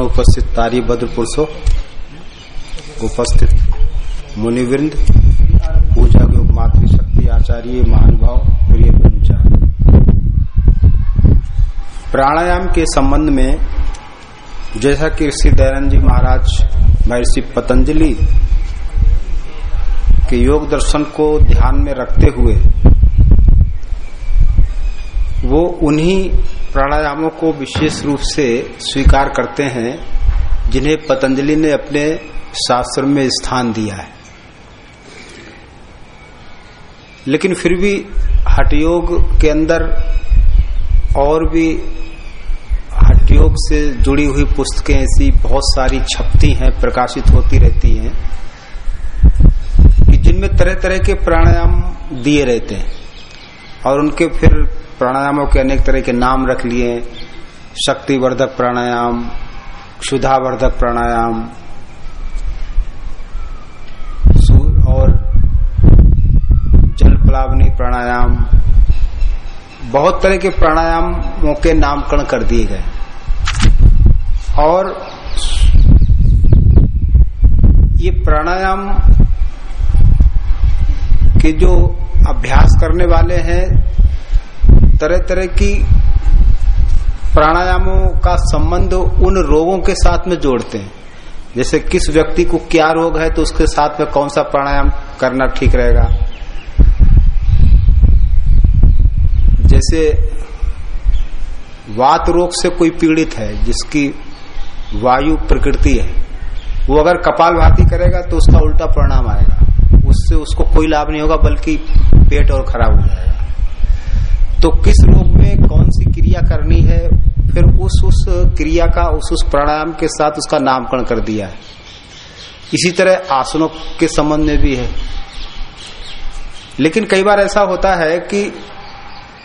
उपस्थित तारी भद्र पुरुषो उपस्थित मुनिवृंद, पूजा योग मातृशक्ति, आचार्य, महानुभाव प्रिय प्राणायाम के संबंध में जैसा कि ऋषि दयानंद जी महाराज महर्षि पतंजलि के योग दर्शन को ध्यान में रखते हुए वो उन्हीं प्राणायामों को विशेष रूप से स्वीकार करते हैं, जिन्हें पतंजलि ने अपने शास्त्र में स्थान दिया है। लेकिन फिर भी हठयोग के अंदर और भी हठयोग से जुड़ी हुई पुस्तकें ऐसी बहुत सारी छपती हैं, प्रकाशित होती रहती हैं। कि जिनमें तरह तरह के प्राणायाम दिए रहते हैं। और उनके फिर प्राणायामों के अनेक तरह के नाम रख लिए शक्तिवर्धक प्राणायाम, क्षुधावर्धक प्राणायाम और जल प्लावनी प्राणायाम, बहुत तरह के प्राणायामों के नामकरण कर दिए गए। और ये प्राणायाम के जो अभ्यास करने वाले हैं तरह तरह की प्राणायामों का संबंध उन रोगों के साथ में जोड़ते हैं। जैसे किस व्यक्ति को क्या रोग है तो उसके साथ में कौन सा प्राणायाम करना ठीक रहेगा। जैसे वात रोग से कोई पीड़ित है, जिसकी वायु प्रकृति है, वो अगर कपाल भाती करेगा तो उसका उल्टा परिणाम आएगा। उससे उसको कोई लाभ नहीं होगा, बल्कि पेट और खराब हो जाएगा। तो किस रोग में कौन सी क्रिया करनी है? फिर उस उस क्रिया का, उस उस प्राणायाम के साथ उसका नामकरण कर दिया है। इसी तरह आसनों के संबंध में भी है। लेकिन कई बार ऐसा होता है कि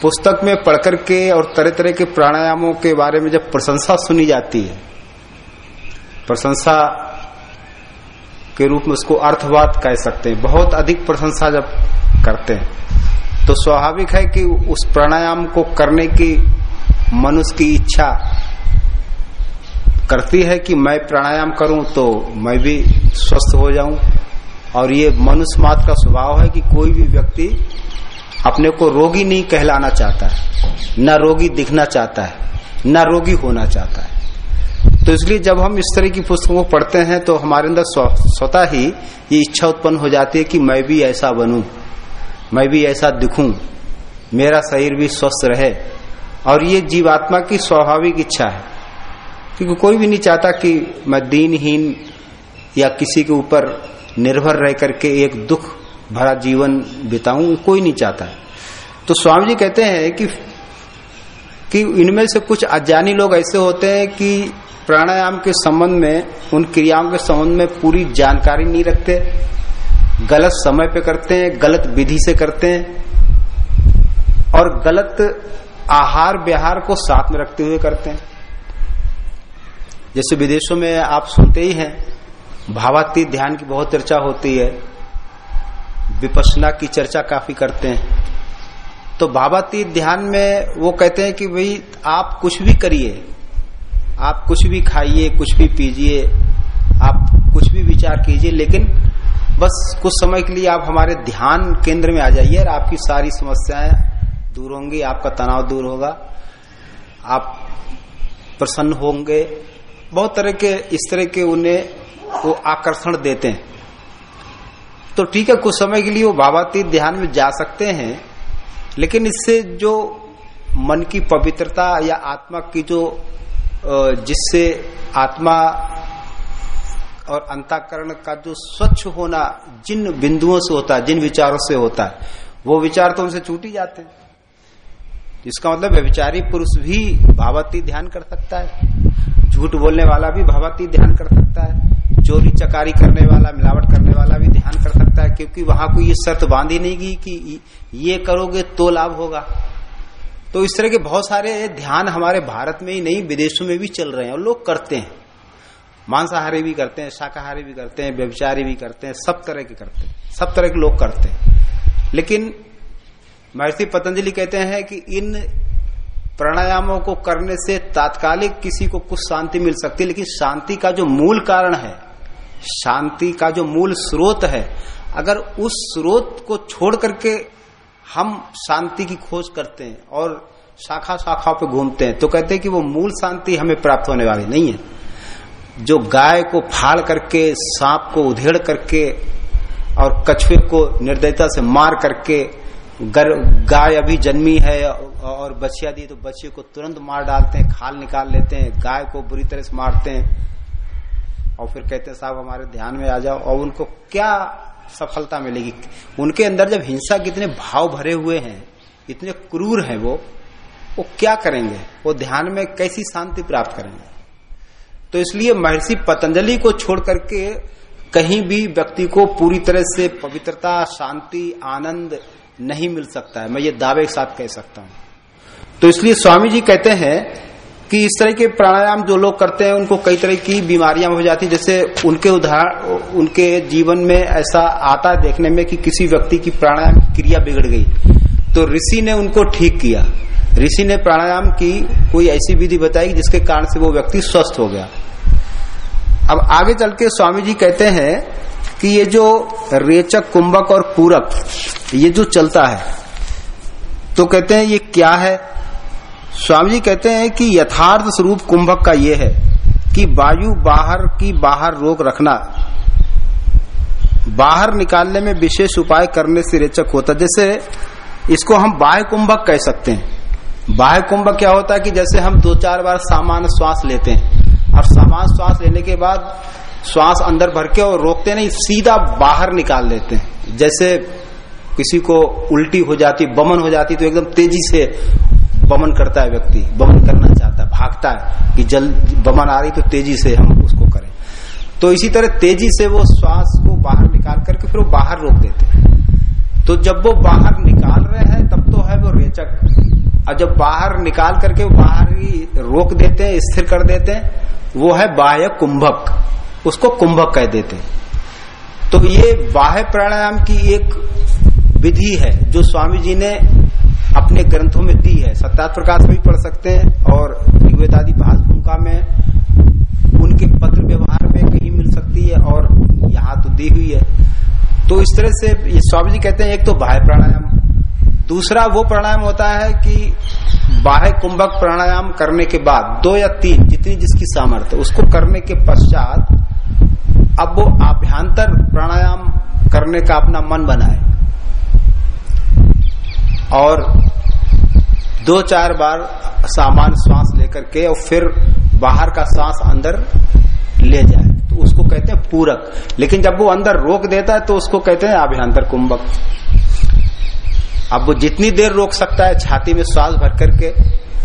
पुस्तक में पढ़कर के और तरह तरह के प्राणायामों के बारे में जब प्रशंसा सुनी जाती है, प्रशंसा के रूप में उसको अर्थवाद कह सकते हैं। बहुत अधिक प्रशंसा जब करते हैं तो स्वाभाविक है कि उस प्राणायाम को करने की मनुष्य की इच्छा करती है कि मैं प्राणायाम करूँ तो मैं भी स्वस्थ हो जाऊँ। और ये मनुष्य मात्र का स्वभाव है कि कोई भी व्यक्ति अपने को रोगी नहीं कहलाना चाहता है, न रोगी दिखना चाहता है, न रोगी होना चाहता है। तो इसलिए जब हम इस तरह की पुस्तकों को पढ़ते हैं तो हमारे अंदर स्वतः ही ये इच्छा उत्पन्न हो जाती है कि मैं भी ऐसा बनूं, मैं भी ऐसा दिखूं, मेरा शरीर भी स्वस्थ रहे। और ये जीवात्मा की स्वाभाविक इच्छा है। क्योंकि कोई भी नहीं चाहता कि मैं दीनहीन या किसी के ऊपर निर्भर रह करके एक दुख भरा जीवन बिताऊं, कोई नहीं चाहता तो स्वामी जी कहते हैं कि कि इनमें से कुछ अज्ञानी लोग ऐसे होते हैं कि प्राणायाम के संबंध में, उन क्रियाओं के संबंध में पूरी जानकारी नहीं रखते। गलत समय पे करते हैं, गलत विधि से करते हैं। और गलत आहार व्यवहार को साथ में रखते हुए करते हैं। जैसे विदेशों में आप सुनते ही हैं, भावातीत ध्यान की बहुत चर्चा होती है। विपसना की चर्चा काफ़ी करते हैं। तो भावातीत ध्यान में वो कहते हैं कि भाई, आप कुछ भी करिए आप कुछ भी खाइए, कुछ भी पीजिए, आप कुछ भी विचार कीजिए, लेकिन बस कुछ समय के लिए आप हमारे ध्यान केंद्र में आ जाइए और आपकी सारी समस्याएँ दूर होंगी, आपका तनाव दूर होगा, आप प्रसन्न होंगे। बहुत तरह के, इस तरह के उन्हें वो आकर्षण देते हैं। तो ठीक है, कुछ समय के लिए वो भावातीत ध्यान में जा सकते हैं, लेकिन इससे जो मन की पवित्रता या आत्मा की जो जिससे आत्मा और अंताकरण का जो स्वच्छ होना जिन बिंदुओं से होता है, जिन विचारों से होता है, वो विचार तो उनसे छूट ही जाते हैं। इसका मतलब व्यविचारी पुरुष भी भावती ध्यान कर सकता है, झूठ बोलने वाला भी भावती ध्यान कर सकता है, चोरी चकारी करने वाला, मिलावट करने वाला भी ध्यान कर सकता है, क्योंकि वहाँ कोई ये शर्त बांधी नहीं गई कि ये करोगे तो लाभ होगा। तो इस तरह के बहुत सारे ध्यान हमारे भारत में ही नहीं, विदेशों में भी चल रहे हैं और लोग करते हैं। मांसाहारी भी करते हैं, शाकाहारी भी करते हैं व्यवचारी भी करते हैं, सब तरह के करते हैं, सब तरह के लोग करते हैं। लेकिन महर्षि पतंजलि कहते हैं कि इन प्राणायामों को करने से तात्कालिक किसी को कुछ शांति मिल सकती है, लेकिन शांति का जो मूल कारण है, शांति का जो मूल स्रोत है, अगर उस स्रोत को छोड़ करके हम शांति की खोज करते हैं और शाखा शाखाओं पे घूमते हैं तो कहते हैं कि वो मूल शांति हमें प्राप्त होने वाली नहीं है। जो गाय को फाड़ करके, सांप को उधेड़ करके और कछुए को निर्दयता से मार करके गाय अभी जन्मी है और बछिया दी तो बच्चे को तुरंत मार डालते हैं, खाल निकाल लेते हैं, गाय को बुरी तरह से मारते हैं। और फिर कहते हैं, साहब, हमारे ध्यान में आ जाओ, और उनको क्या सफलता मिलेगी। उनके अंदर जब हिंसा के इतने भाव भरे हुए हैं, इतने क्रूर हैं वो वो क्या करेंगे? वो ध्यान में कैसी शांति प्राप्त करेंगे? तो इसलिए महर्षि पतंजलि को छोड़ करके कहीं भी व्यक्ति को पूरी तरह से पवित्रता, शांति, आनंद नहीं मिल सकता है। मैं ये दावे के साथ कह सकता हूँ। तो इसलिए स्वामी जी कहते हैं कि इस तरह के प्राणायाम जो लोग करते हैं, उनको कई तरह की बीमारियाँ हो जाती जैसे उनके उदाहरण, उनके जीवन में ऐसा आता है देखने में कि किसी व्यक्ति की प्राणायाम की क्रिया बिगड़ गई। तो ऋषि ने उनको ठीक किया। ऋषि ने प्राणायाम की कोई ऐसी विधि बताई जिसके कारण से वो व्यक्ति स्वस्थ हो गया। अब आगे चल के स्वामी जी कहते हैं कि ये जो रेचक, कुंभक और पूरक, ये जो चलता है तो कहते हैं ये क्या है? स्वामी जी कहते हैं कि यथार्थ स्वरूप कुंभक का ये है कि वायु बाहर की बाहर रोक रखना, बाहर निकालने में विशेष उपाय करने से रेचक होता है। जैसे इसको हम बाह्य कुंभक कह सकते हैं। बाह्य कुंभक क्या होता है कि जैसे हम दो चार बार सामान्य श्वास लेते हैं और सामान्य श्वास लेने के बाद श्वास अंदर भर के और रोकते नहीं, सीधा बाहर निकाल लेते हैं। जैसे किसी को उल्टी हो जाती, बमन हो जाती तो एकदम तेज़ी से बमन करता है व्यक्ति, बमन करना चाहता है, भागता है कि जल, बमन आ रही तो तेज़ी से हम उसको करें। तो इसी तरह तेज़ी से वो श्वास को बाहर निकाल करके फिर वो बाहर रोक देते हैं। तो जब वो बाहर निकाल रहे हैं, तब तो है वो रेचक। और जब बाहर निकाल करके बाहर ही रोक देते हैं, स्थिर कर देते हैं, वो है बाह्य कुंभक। उसको कुंभक कह देते हैं। तो ये बाह्य प्राणायाम की एक विधि है, जो स्वामी जी ने अपने ग्रंथों में दी है। सत्यात प्रकाश में भी पढ़ सकते हैं और ऋग्वेद आदि भूमिका में उनके पत्र व्यवहार में कहीं मिल सकती है और यहाँ तो दी हुई है। तो इस तरह से स्वामी जी कहते हैं, एक तो बाह्य प्राणायाम। दूसरा वो प्राणायाम होता है कि बाह्य कुंभक प्राणायाम करने के बाद दो या तीन, जितनी जिसकी सामर्थ्य, उसको करने के पश्चात अब वो आभ्यंतर प्राणायाम करने का अपना मन बनाए। और दो चार बार सामान्य श्वास लेकर के और फिर बाहर का सांस अंदर ले जाए। तो उसको कहते हैं पूरक। लेकिन जब वो अंदर रोक देता है तो उसको कहते हैं आभ्यंतर कुंभक। अब वो जितनी देर रोक सकता है, छाती में श्वास भर करके,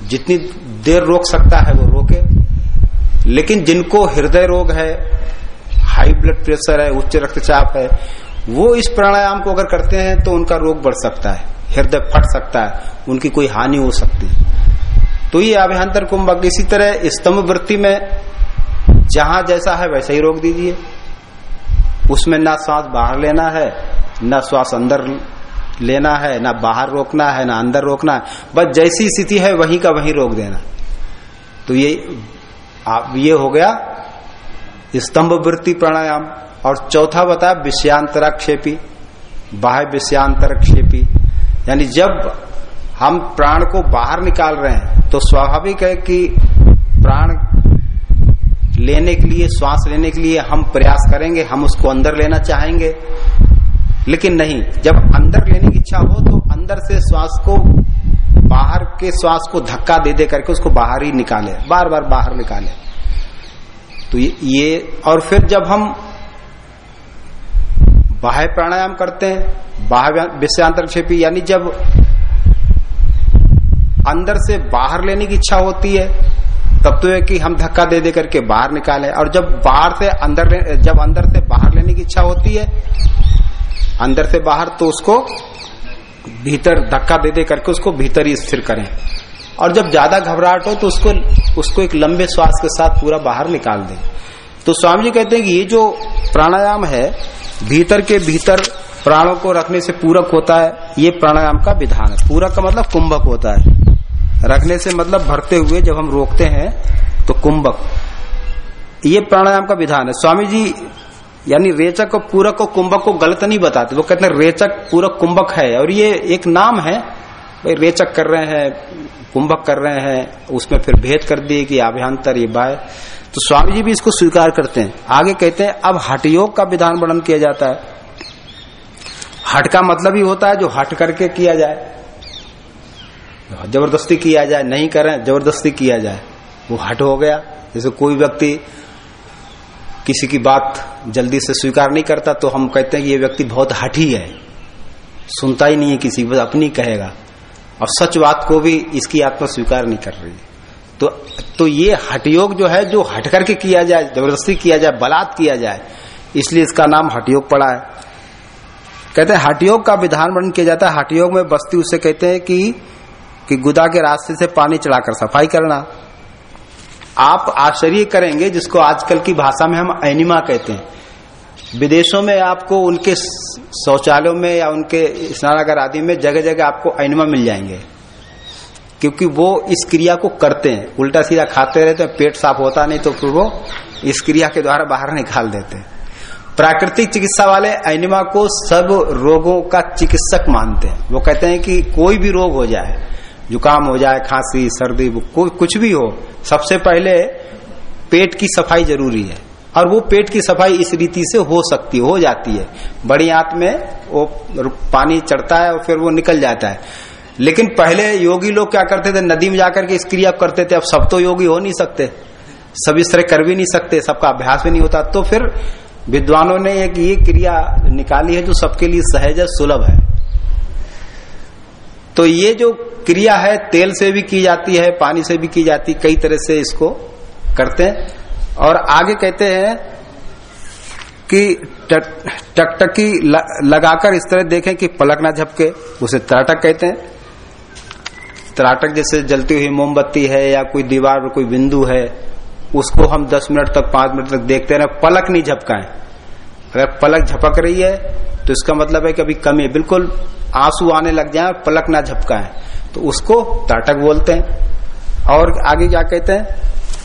जितनी देर रोक सकता है, वो रोके। लेकिन जिनको हृदय रोग है हाई ब्लड प्रेशर है, उच्च रक्तचाप है, वो इस प्राणायाम को अगर करते हैं तो उनका रोग बढ़ सकता है। हृदय फट सकता है, उनकी कोई हानि हो सकती है। तो ये अभ्यंतर कुंभक इसी तरह स्तंभ वृत्ति में जहाँ जैसा है वैसा ही रोक दीजिए। उसमें ना श्वास बाहर लेना है, ना श्वास अंदर लेना है, ना बाहर रोकना है, ना अंदर रोकना है। बस जैसी स्थिति है वहीं का वहीं रोक देना। तो ये, आप, ये हो गया स्तंभ वृत्ति प्राणायाम। और चौथा बताया विषयांतराक्षेपी, बाह्य विषयांतरक्षेपी। यानी जब हम प्राण को बाहर निकाल रहे हैं तो स्वाभाविक है कि प्राण लेने के लिए श्वास लेने के लिए हम प्रयास करेंगे हम उसको अंदर लेना चाहेंगे। लेकिन नहीं जब अंदर लेने की इच्छा हो तो अंदर से श्वास को बाहर के श्वास को धक्का दे दे करके उसको बाहर ही निकाले बार बार बाहर निकाले। तो ये, ये और फिर जब हम बाह्य प्राणायाम करते हैं, बाह्य विषयांतरक्षेपी, यानी जब अंदर से बाहर लेने की इच्छा होती है, तब तो है कि हम धक्का दे दे करके बाहर निकाले। और जब बाहर से अंदर जब अंदर से बाहर लेने की इच्छा होती है, अंदर से बाहर तो उसको भीतर धक्का दे दे करके उसको भीतर ही स्थिर करें। और जब ज़्यादा घबराहट हो तो उसको उसको एक लंबे श्वास के साथ पूरा बाहर निकाल दें। तो स्वामी जी कहते हैं कि ये जो प्राणायाम है, भीतर के भीतर प्राणों को रखने से पूरक होता है, ये प्राणायाम का विधान है। पूरक का मतलब कुंभक होता है। रखने से मतलब भरते हुए जब हम रोकते हैं तो कुंभक। ये प्राणायाम का विधान है। स्वामी जी, यानी रेचक और पूरक को कुंभक को गलत नहीं बताते। वो कहते हैं, रेचक पूरक कुंभक है। और ये एक नाम है। भाई, रेचक कर रहे हैं, कुंभक कर रहे हैं, उसमें फिर भेद कर दिए कि आभ्यंतर ये बाय। तो स्वामी जी भी इसको स्वीकार करते हैं। आगे कहते हैं, अब हटयोग का विधान वर्णन किया जाता है। हट का मतलब ही होता है जो हट करके किया जाए। ज़बरदस्ती किया जाए, नहीं करें, ज़बरदस्ती किया जाए। वो हट हो गया। जैसे कोई व्यक्ति किसी की बात जल्दी से स्वीकार नहीं करता तो हम कहते हैं कि ये व्यक्ति बहुत हठी है सुनता ही नहीं है किसी बस अपनी कहेगा। और सच बात को भी इसकी आत्मा स्वीकार नहीं कर रही। तो तो ये हटयोग जो है, जो हट करके किया जाए, ज़बरदस्ती किया जाए, बलात् किया जाए, इसलिए इसका नाम हटयोग पड़ा है। कहते हैं हटयोग का विधान वर्णन किया जाता है हटयोग में बस्ती उसे कहते हैं कि कि गुदा के रास्ते से पानी चढ़ाकर सफ़ाई करना। आप आश्चर्य करेंगे जिसको आजकल की भाषा में हम एनिमा कहते हैं। विदेशों में आपको उनके शौचालयों में या उनके स्नानागार आदि में जगह जगह आपको एनिमा मिल जाएँगे। क्योंकि वो इस क्रिया को करते हैं। उल्टा सीधा खाते रहते हैं, पेट साफ़ होता नहीं तो फिर वो इस क्रिया के द्वारा बाहर निकाल देते हैं। प्राकृतिक चिकित्सा वाले एनिमा को सब रोगों का चिकित्सक मानते हैं। वो कहते हैं कि कोई भी रोग हो जाए, जुकाम हो जाए, खांसी, सर्दी कोई कुछ भी हो, सबसे पहले पेट की सफ़ाई ज़रूरी है। और वो पेट की सफ़ाई इस रीति से हो सकती, हो जाती है। बड़ी आंत में वो पानी चढ़ता है और फिर वो निकल जाता है। लेकिन पहले योगी लोग क्या करते थे? नदी में जाकर के इस क्रिया करते थे। अब सब तो योगी हो नहीं सकते। सब इस तरह कर भी नहीं सकते। सबका अभ्यास भी नहीं होता। तो फिर विद्वानों ने एक ये क्रिया निकाली है जो सबके लिए सहज है, सुलभ है। तो ये जो क्रिया है, तेल से भी की जाती है, पानी से भी की जाती कई तरह से इसको करते हैं। और आगे कहते हैं कि टकटकी लगाकर इस तरह देखें कि पलक ना झपके, उसे त्राटक कहते हैं। त्राटक जैसे जलती हुई मोमबत्ती है या कोई दीवार पर कोई बिंदु है, उसको हम 10 मिनट तक 5 मिनट तक देखते रहे पलक नहीं झपकाएँ। अगर पलक झपक रही है तो इसका मतलब है कि अभी कमी बिल्कुल आँसू आने लग जाए, पलक ना झपकाएँ। तो उसको त्राटक बोलते हैं। और आगे क्या कहते हैं?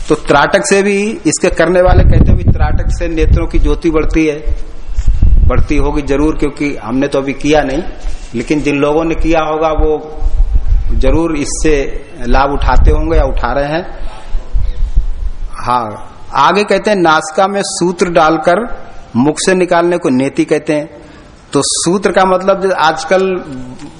तो त्राटक से भी इसके करने वाले कहते हैं त्राटक से नेत्रों की ज्योति बढ़ती है। बढ़ती होगी ज़रूर, क्योंकि हमने तो अभी किया नहीं, लेकिन जिन लोगों ने किया होगा, वो ज़रूर इससे लाभ उठाते होंगे या उठा रहे हैं। हाँ आगे कहते हैं, नासका में सूत्र डालकर मुख से निकालने को नेति कहते हैं। तो सूत्र का मतलब आजकल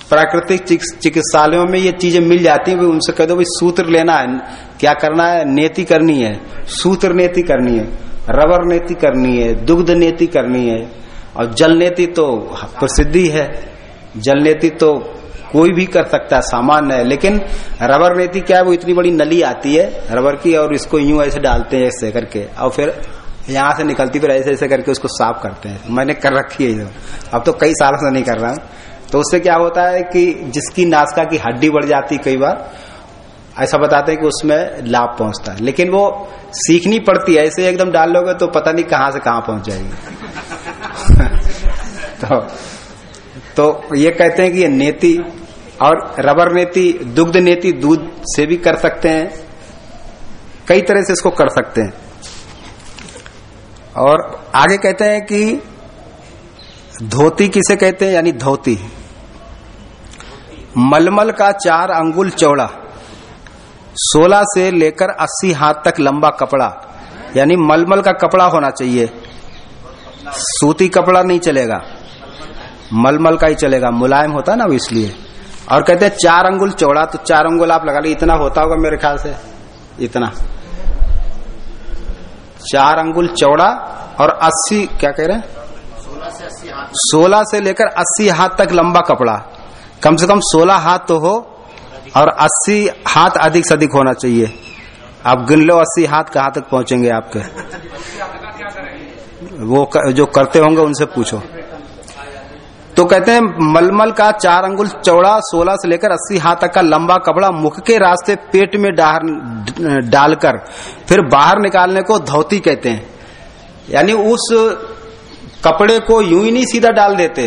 प्राकृतिक चिकित्सालयों में ये चीज़ें मिल जाती हैं उनसे कह दो, भाई सूत्र लेना है, क्या करना है? नेति करनी है। सूत्र नेति करनी है, रबर नेति करनी है, दुग्ध नेति करनी है, और जल नेति तो प्रसिद्धि है। जल नेति तो कोई भी कर सकता है, सामान्य है। लेकिन रबर नेति क्या है वो इतनी बड़ी नली आती है रबर की और इसको यूँ ऐसे डालते हैं, ऐसे करके, और फिर यहाँ से निकलती, फिर ऐसे ऐसे करके उसको साफ़ करते हैं। मैंने कर रखी है अब तो कई सालों से नहीं कर रहा हूँ। तो उससे क्या होता है कि जिसकी नासका की हड्डी बढ़ जाती कई बार, ऐसा बताते हैं कि उसमें लाभ पहुँचता है। लेकिन वो सीखनी पड़ती है, ऐसे एकदम डाल लोगे तो पता नहीं कहाँ से कहाँ पहुँच जाएगी। तो तो ये कहते हैं कि ये नेति और रबर नेति, दुग्ध नेति दूध से भी कर सकते हैं। कई तरह से इसको कर सकते हैं। और आगे कहते हैं कि धोती किसे कहते हैं? यानी धोती। मलमल का चार अंगुल चौड़ा 16 से लेकर 80 हाथ तक लंबा कपड़ा, यानी मलमल का कपड़ा होना चाहिए। सूती कपड़ा नहीं चलेगा, मलमल का ही चलेगा। मुलायम होता ना वो इसलिए। और कहते हैं चार अंगुल चौड़ा तो चार अंगुल आप लगा ली इतना होता होगा मेरे ख्याल से? इतना। चार अंगुल चौड़ा और अस्सी क्या कह रहे हैं? सोलह से लेकर अस्सी हाथ तक लंबा कपड़ा। कम से कम सोलह हाथ तो हो और अस्सी हाथ अधिक से अधिक होना चाहिए। आप गिन लो अस्सी हाथ कहाँ तक पहुँचेंगे आपके? वो कर, जो करते होंगे उनसे पूछो। तो कहते हैं मलमल का चार अंगुल चौड़ा सोलह से लेकर अस्सी हाथ तक का लंबा कपड़ा मुख के रास्ते पेट में डालकर फिर बाहर निकालने को धोती कहते हैं। यानी उस कपड़े को यूँ ही नहीं सीधा डाल देते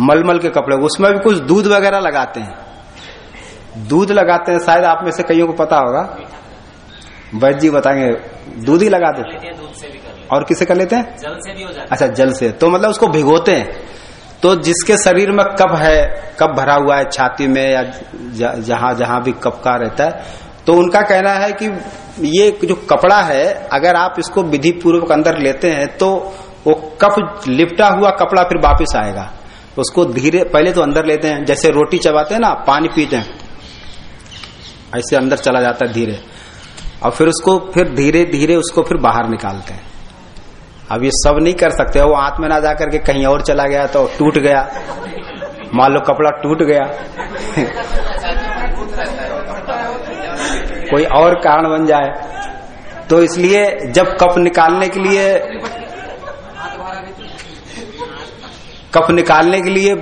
मलमल के कपड़े। उसमें भी कुछ दूध वगैरह लगाते हैं। दूध लगाते हैं शायद आप में से कईयों को पता होगा। वैद्य जी बताएँगे दूध ही लगा देते और किसे कर लेते हैं? जल से भी हो जाता है। अच्छा जल से। तो मतलब उसको भिगोते हैं। तो जिसके शरीर में कब है कब भरा हुआ है, छाती में या जहाँ जहाँ भी कप का रहता है तो उनका कहना है कि ये जो कपड़ा है, अगर आप इसको विधि पूर्वक अंदर लेते हैं तो वो कप लिपटा हुआ कपड़ा फिर वापिस आएगा। उसको धीरे, पहले तो अंदर लेते हैं, जैसे रोटी चबाते हैं ना, पानी पीते हैं, ऐसे अंदर चला जाता है धीरे। और फिर उसको, फिर धीरे धीरे उसको फिर बाहर निकालते हैं। अब ये सब नहीं कर सकते वो हाथ में ना जा करके कहीं और चला गया तो टूट गया। मान लो कपड़ा टूट गया। कोई और कारण बन जाए। तो इसलिए जब कप निकालने के लिए कफ निकालने के लिए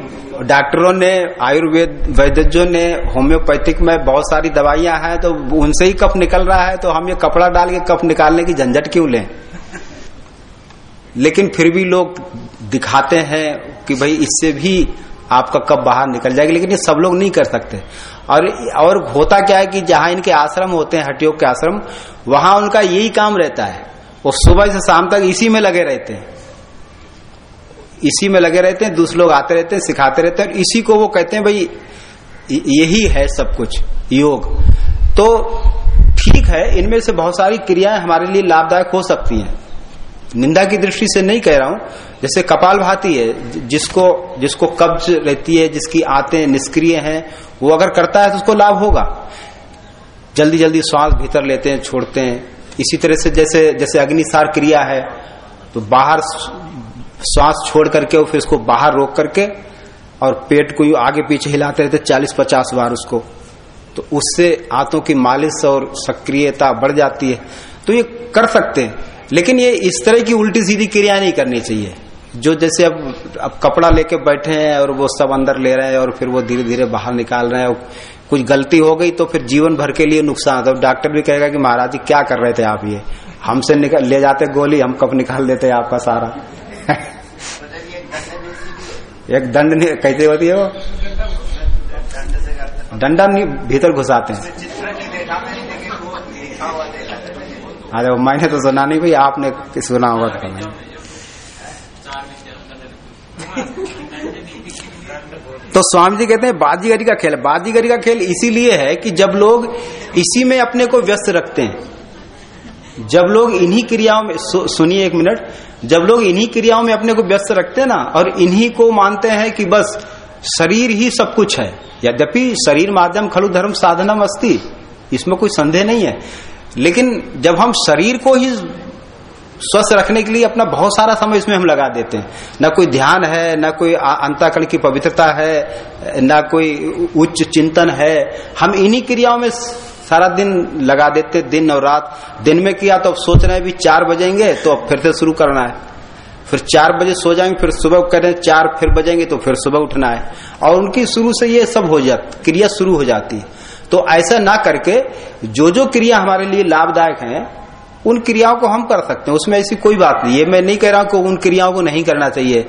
डॉक्टरों ने, आयुर्वेद वैद्यों ने, होम्योपैथिक में बहुत सारी दवाइयाँ हैं तो उनसे ही कफ निकल रहा है तो हम ये कपड़ा डाल के कफ निकालने की झंझट क्यों लें? लेकिन फिर भी लोग दिखाते हैं कि भाई इससे भी आपका कब बाहर निकल जाएगी, लेकिन ये सब लोग नहीं कर सकते। और और होता क्या है कि जहाँ इनके आश्रम होते हैं हटियोग के आश्रम, वहाँ उनका यही काम रहता है। वो सुबह से शाम तक इसी में लगे रहते हैं। इसी में लगे रहते हैं, दूसरे लोग आते रहते हैं, सिखाते रहते हैं, और इसी को वो कहते हैं, भाई यही है सब कुछ, योग। तो ठीक है, इनमें से बहुत सारी क्रियाएँ हमारे लिए लाभदायक हो सकती हैं। निंदा की दृष्टि से नहीं कह रहा हूँ। जैसे कपाल भाती है जिसको जिसको कब्ज रहती है, जिसकी आते निष्क्रिय हैं, वो अगर करता है तो उसको लाभ होगा। जल्दी जल्दी श्वास भीतर लेते हैं, छोड़ते हैं। इसी तरह से जैसे जैसे अग्निसार क्रिया है तो बाहर श्वास छोड़ करके और फिर उसको बाहर रोक करके और पेट को आगे पीछे हिलाते रहते चालीस पचास बार उसको। तो उससे आंतों की मालिश और सक्रियता बढ़ जाती है। तो ये कर सकते हैं। लेकिन ये इस तरह की उल्टी सीधी क्रिया नहीं करनी चाहिए। जो जैसे अब अब कपड़ा लेके बैठे हैं और वो सब अंदर ले रहे हैं और फिर वो धीरे धीरे बाहर निकाल रहे हैं कुछ गलती हो गई तो फिर जीवन भर के लिए नुकसान। तो डॉक्टर भी कहेगा कि महाराज जी, क्या कर रहे थे आप ये? हमसे ले जाते गोली, हम कब निकाल देते आपका सारा? एक दंड कैसे होती है वो? नहीं भीतर घुसाते हैं। अरे वो मैंने तो सुना नहीं भाई, आपने सुना होगा तो नहीं तो स्वामी जी कहते हैं, बाजीगरी का खेल, बाजीगरी का खेल इसीलिए है कि जब लोग इसी में अपने को व्यस्त रखते हैं, जब लोग इन्हीं क्रियाओं में सुनिए एक मिनट, जब लोग इन्हीं क्रियाओं में अपने को व्यस्त रखते हैं ना, और इन्हीं को मानते हैं कि बस शरीर ही सब कुछ है, यद्यपि शरीर माध्यम खलु धर्म साधनम अस्ति, इसमें कोई संदेह नहीं है लेकिन जब हम शरीर को ही स्वस्थ रखने के लिए अपना बहुत सारा समय इसमें हम लगा देते हैं। न कोई ध्यान है, न कोई अंताकल की पवित्रता है, न कोई उच्च चिंतन है। हम इन्हीं क्रियाओं में सारा दिन लगा देते दिन और रात। दिन में किया तो अब सोच रहे हैं भी चार बजेंगे तो अब फिर से शुरू करना है। फिर चार बजे सो जाएँगे, फिर सुबह करें चार फिर बजेंगे तो फिर सुबह उठना है। और उनकी शुरू से ये सब हो जाती, क्रिया शुरू हो जाती है। तो ऐसा ना करके जो जो क्रिया हमारे लिए लाभदायक है, उन क्रियाओं को हम कर सकते हैं। उसमें ऐसी कोई बात नहीं। है मैं नहीं कह रहा हूँ कि उन क्रियाओं को नहीं करना चाहिए।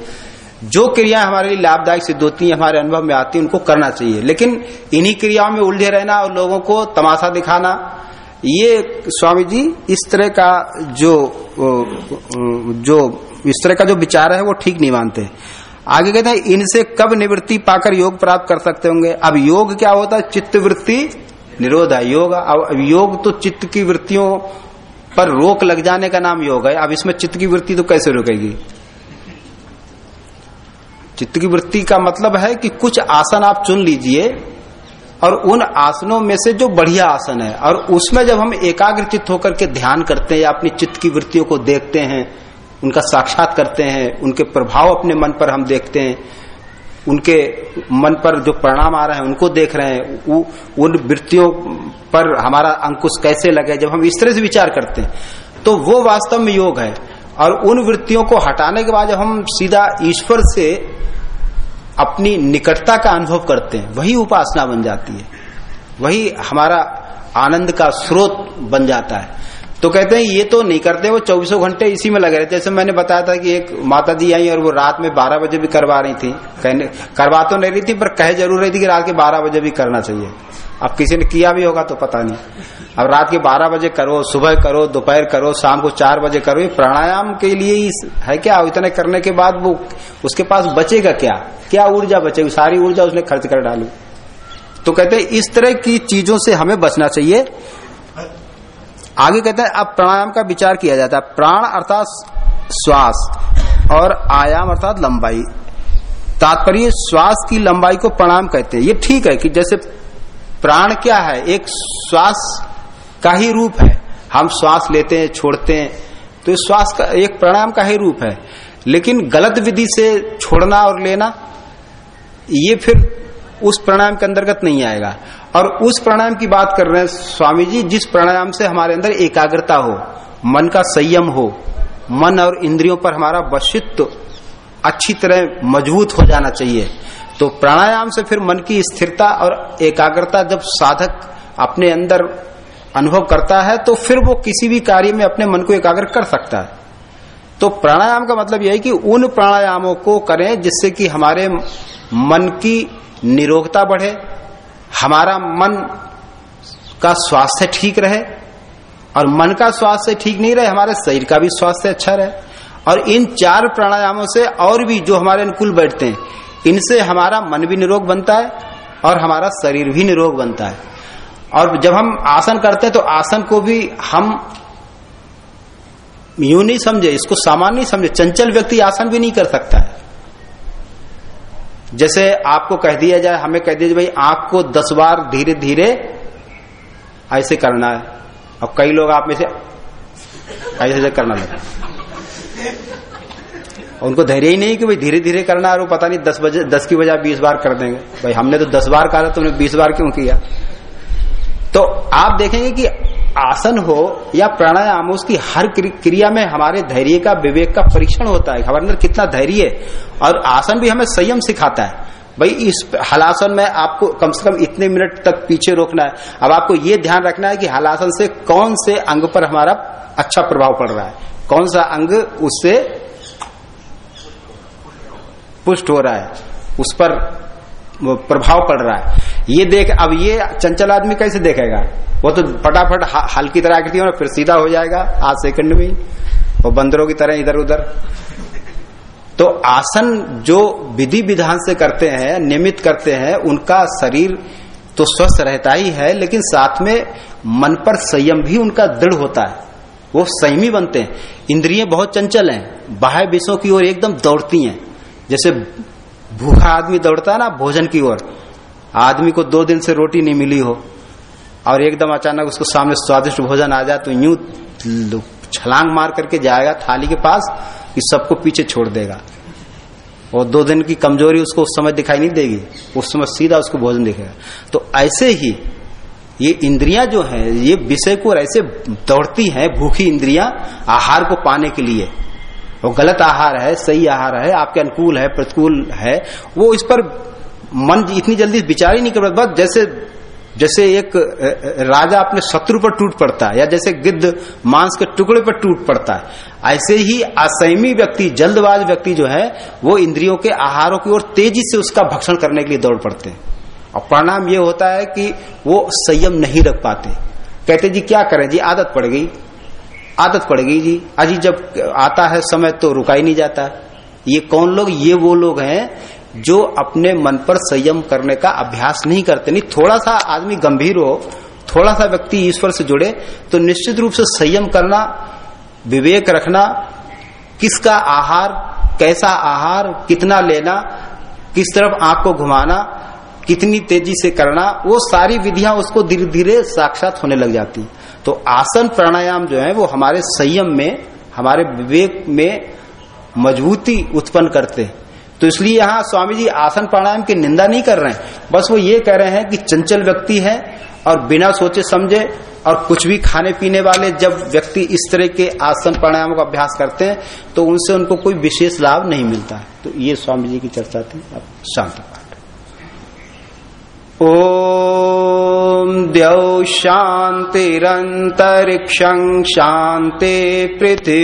जो क्रिया हमारे लिए लाभदायक सिद्ध होती है, हमारे अनुभव में आती है, उनको करना चाहिए। लेकिन इन्हीं क्रियाओं में उलझे रहना और लोगों को तमाशा दिखाना, ये स्वामी जी, इस तरह का जो जो, इस तरह का जो विचार है, वो ठीक नहीं मानते। आगे कहते हैं, इनसे कब निवृत्ति पाकर योग प्राप्त कर सकते होंगे? अब योग क्या होता है? चित्त वृत्ति निरोध है, योग। अब योग तो चित्त की वृत्तियों पर रोक लग जाने का नाम योग है। अब इसमें चित्त की वृत्ति तो कैसे रुकेगी? चित्त की वृत्ति का मतलब है कि कुछ आसन आप चुन लीजिए और उन आसनों में से जो बढ़िया आसन है, और उसमें जब हम एकाग्र चित्त होकर के ध्यान करते हैं या अपनी चित्त की वृत्तियों को देखते हैं उनका साक्षात करते हैं, उनके प्रभाव अपने मन पर हम देखते हैं, उनके मन पर जो परिणाम आ रहे हैं, उनको देख रहे हैं उन वृत्तियों पर हमारा अंकुश कैसे लगे, जब हम इस तरह से विचार करते हैं तो वो वास्तव में योग है। और उन वृत्तियों को हटाने के बाद जब हम सीधा ईश्वर से अपनी निकटता का अनुभव करते हैं, वही उपासना बन जाती है, वही हमारा आनंद का स्रोत बन जाता है। तो कहते हैं, ये तो नहीं करते, वो चौबीसों घंटे इसी में लगे रहते जैसे मैंने बताया था कि एक माता जी आई और वो रात में बारह बजे भी करवा रही थी। कहने, करवा तो नहीं रही थी, पर कहे ज़रूर रही थी कि रात के बारह बजे भी करना चाहिए। अब किसी ने किया भी होगा तो पता नहीं। अब रात के बारह बजे करो, सुबह करो, दोपहर करो, शाम को चार बजे करो, ये प्राणायाम के लिए ही है क्या? इतने करने के बाद वो, उसके पास बचेगा क्या? क्या ऊर्जा बचेगी? सारी ऊर्जा उसने खर्च कर डाली। तो कहते हैं, इस तरह की चीज़ों से हमें बचना चाहिए। आगे कहता है, अब प्राणायाम का विचार किया जाता है। प्राण अर्थात श्वास और आयाम अर्थात लंबाई। तात्पर्य, श्वास की लंबाई को प्राणायाम कहते हैं। ये ठीक है कि जैसे प्राण क्या है, एक श्वास का ही रूप है। हम श्वास लेते हैं, छोड़ते हैं तो श्वास का, एक प्राणायाम का ही रूप है। लेकिन गलत विधि से छोड़ना और लेना, ये फिर उस प्राणायाम के अंतर्गत नहीं आएगा। और उस प्राणायाम की बात कर रहे हैं स्वामी जी जिस प्राणायाम से हमारे अंदर एकाग्रता हो, मन का संयम हो, मन और इंद्रियों पर हमारा वशित्व अच्छी तरह मज़बूत हो जाना चाहिए तो प्राणायाम से फिर मन की स्थिरता और एकाग्रता जब साधक अपने अंदर अनुभव करता है तो फिर वो किसी भी कार्य में अपने मन को एकाग्र कर सकता है। तो प्राणायाम का मतलब यह है कि उन प्राणायामों को करें जिससे कि हमारे मन की निरोगता बढ़े हमारा मन का स्वास्थ्य ठीक रहे और मन का स्वास्थ्य ठीक नहीं रहे, हमारे शरीर का भी स्वास्थ्य अच्छा रहे। और इन चार प्राणायामों से और भी जो हमारे अनुकूल बैठते हैं, इनसे हमारा मन भी निरोग बनता है और हमारा शरीर भी निरोग बनता है। और जब हम आसन करते हैं तो आसन को भी हम यूँ नहीं समझे, इसको सामान्य समझे। चंचल व्यक्ति आसन भी नहीं कर सकता है। जैसे आपको कह दिया जाए, हमें कह दिया भाई आँख को दस बार धीरे धीरे ऐसे करना है। और कई लोग आप में से ऐसे ऐसे करना लगे। उनको धैर्य ही नहीं कि भाई धीरे धीरे करना है और वो पता नहीं दस बजे, दस की बजाय बीस बार कर देंगे। भाई हमने तो दस बार कहा था, तुमने बीस बार क्यों किया? तो आप देखेंगे कि आसन हो या प्राणायाम हो, उसकी हर क्रिया में हमारे धैर्य का विवेक का परीक्षण होता है। हमारे अंदर कितना धैर्य है। और आसन भी हमें संयम सिखाता है। भाई, इस हलासन में आपको कम से कम इतने मिनट तक पीछे रोकना है। अब आपको ये ध्यान रखना है कि हलासन से कौन से अंग पर हमारा अच्छा प्रभाव पड़ रहा है। कौन सा अंग उससे पुष्ट हो रहा है। उस पर प्रभाव पड़ रहा है। ये देख, अब ये चंचल आदमी कैसे देखेगा? वो तो फटाफट हल्की तरह आकृति में फिर सीधा हो जाएगा, आज सेकंड में वो बंदरों की तरह इधर उधर। तो आसन जो विधि विधान से करते हैं, नियमित करते हैं, उनका शरीर तो स्वस्थ रहता ही है, लेकिन साथ में मन पर संयम भी उनका दृढ़ होता है। वो संयमी बनते हैं। इंद्रियाँ बहुत चंचल हैं। बाह्य विषयों की ओर एकदम दौड़ती हैं। जैसे भूखा आदमी दौड़ता है ना, भोजन की ओर। आदमी को दो दिन से रोटी नहीं मिली हो और एकदम अचानक उसको सामने स्वादिष्ट भोजन आ जाए तो यूँ छलांग मार करके जाएगा थाली के पास कि सबको पीछे छोड़ देगा। और दो दिन की कमज़ोरी उसको उस समय दिखाई नहीं देगी, उस समय सीधा उसको भोजन दिखेगा। तो ऐसे ही ये इंद्रियाँ जो हैं, ये विषय को ऐसे दौड़ती हैं भूखी इंद्रियाँ आहार को पाने के लिए। वो गलत आहार है, सही आहार है, आपके अनुकूल है, प्रतिकूल है, वो इस पर मन इतनी जल्दी विचार ही नहीं कर बस जैसे जैसे एक राजा अपने शत्रु पर टूट पड़ता है, या जैसे गिद्ध मांस के टुकड़े पर टूट पड़ता है, ऐसे ही असैमी व्यक्ति, जल्दबाज व्यक्ति जो है, वो इंद्रियों के आहारों की ओर तेज़ी से उसका भक्षण करने के लिए दौड़ पड़ते हैं। और परिणाम ये होता है कि वो संयम नहीं रख पाते। कहते, जी, क्या करें? जी, आदत पड़ गई। आदत पड़ गई, जी, अजी, जब आता है समय तो रुका ही नहीं जाता। ये कौन लोग? ये वो लोग हैं जो अपने मन पर संयम करने का अभ्यास नहीं करते, नहीं थोड़ा सा आदमी गंभीर हो थोड़ा सा व्यक्ति ईश्वर से जुड़े तो निश्चित रूप से संयम करना, विवेक रखना, किसका आहार, कैसा आहार, कितना लेना, किस तरफ़ आँख को घुमाना, कितनी तेज़ी से करना, वो सारी विधियाँ उसको धीरे धीरे साक्षात होने लग जाती। तो आसन प्राणायाम जो है, वो हमारे संयम में, हमारे विवेक में मजबूती उत्पन्न करते तो इसलिए यहाँ स्वामी जी आसन प्राणायाम की निंदा नहीं कर रहे हैं। बस वो ये कह रहे हैं कि चंचल व्यक्ति है और बिना सोचे समझे और कुछ भी खाने पीने वाले जब व्यक्ति इस तरह के आसन प्राणायाम का अभ्यास करते हैं तो उनसे उनको कोई विशेष लाभ नहीं मिलता। तो ये स्वामी जी की चर्चा थी। अब शांत पाठ। ओम द्यौ शान्तिरन्तरिक्षं शान्ति पृथि